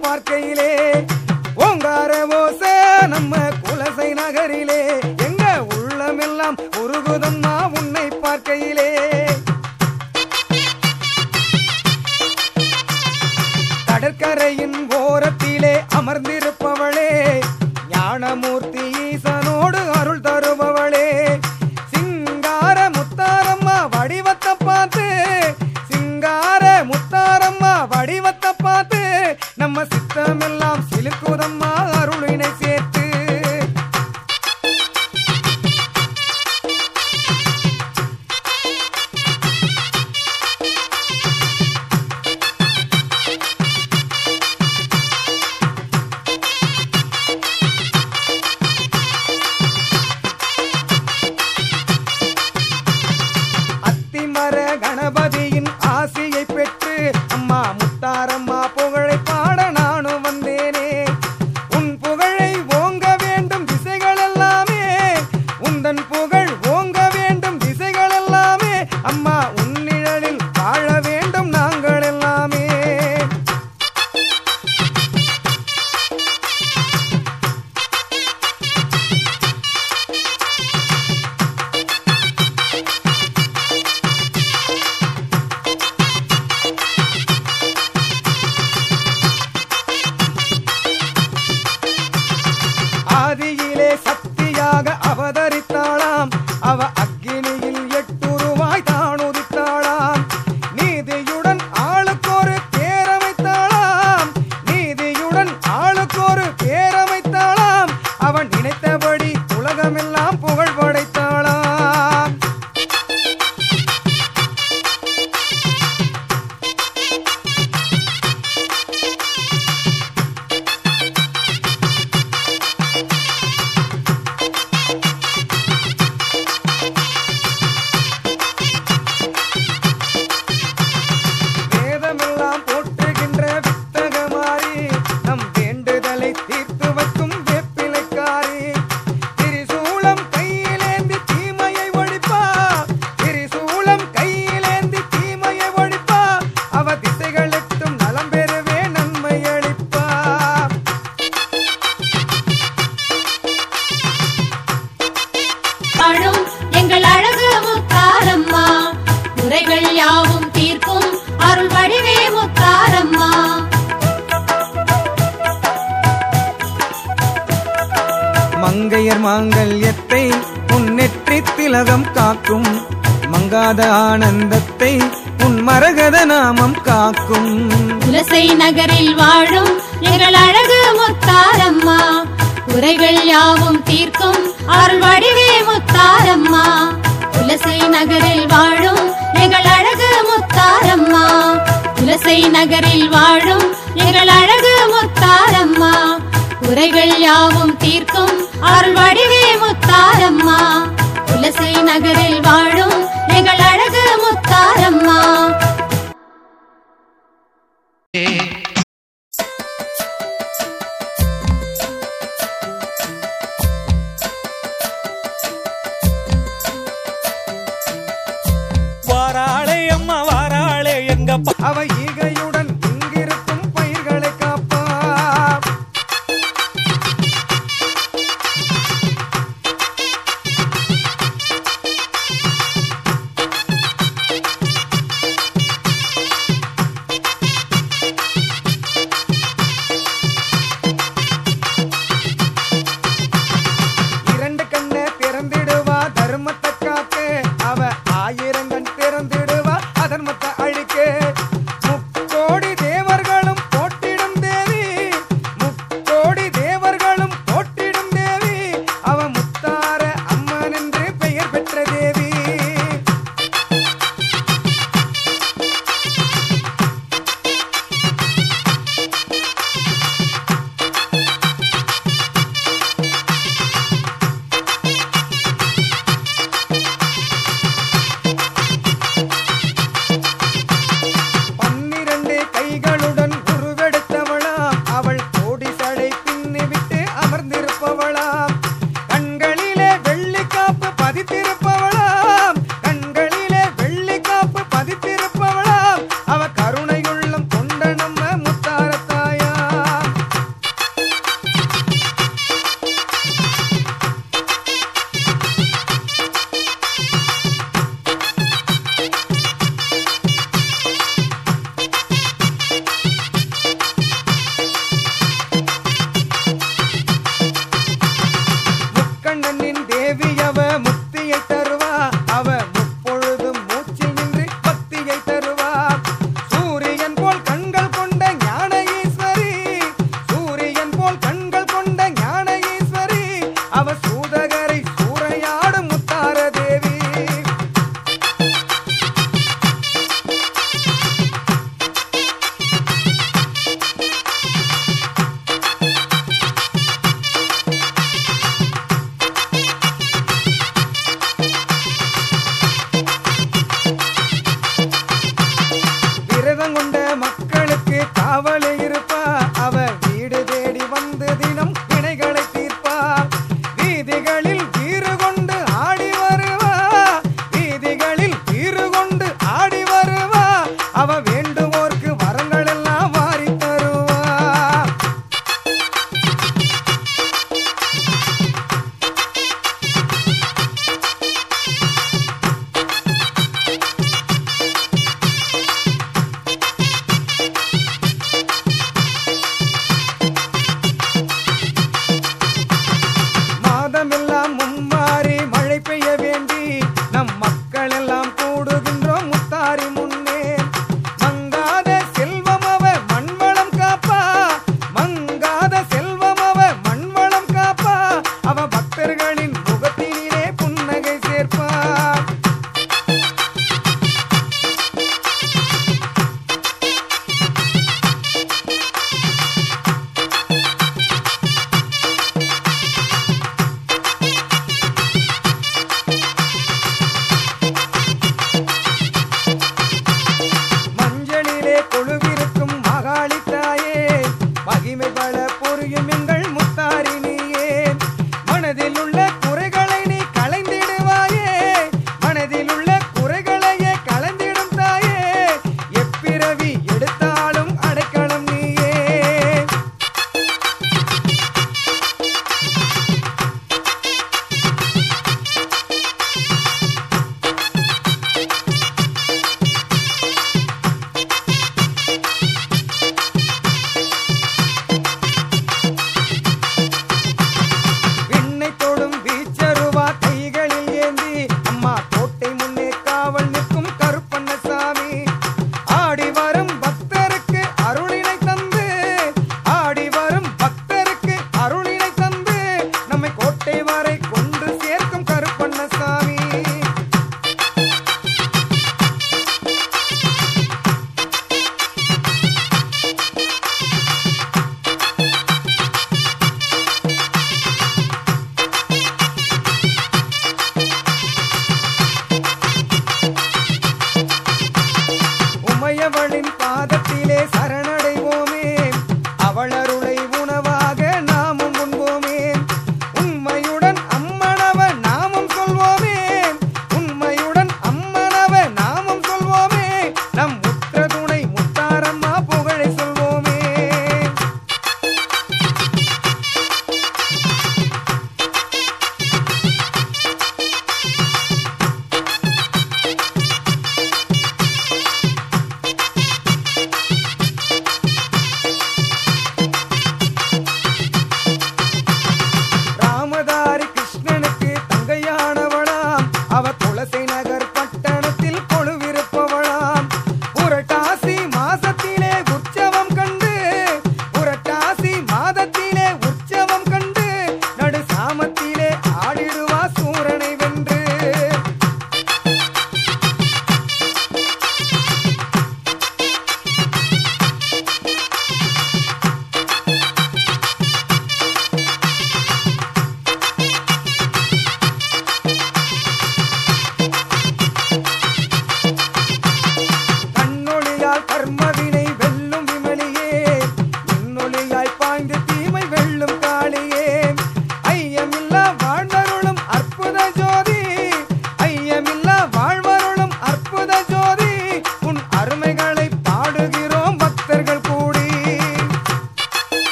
பார்க்கையிலே. ஓங்கார ஓசை நம்ம குலசை நகரிலே. எங்க உள்ளமெல்லாம் உருகுதம்மா உன்னை பார்க்கையிலே. மங்கையர் மாங்கல்யத்தை உன்னெற்றி திலகம் காக்கும். மங்காத ஆனந்தத்தை உன் மரகத நாமம் காக்கும். துலசை நகரில் வாழும் எங்கள் அழகு முத்தாரம்மா. குறைகள் யாவும் தீர்க்கும் அருள் வடிவே முத்தாரம்மா. துலசை நகரில் வாழும் எங்கள் அழகு முத்தாரம்மா. துலசை நகரில் வாழும் எங்கள் அழகு முத்தாரம்மா. குறைகள் யாவும் தீர்க்கும் அருள் வடிவே முத்தாரம்மா. துளசி நகரில் வாழும் எங்கள் அழகு முத்தாரம்மா. வாராளே அம்மா அவ ஈகையுடன் ಪವಳಾ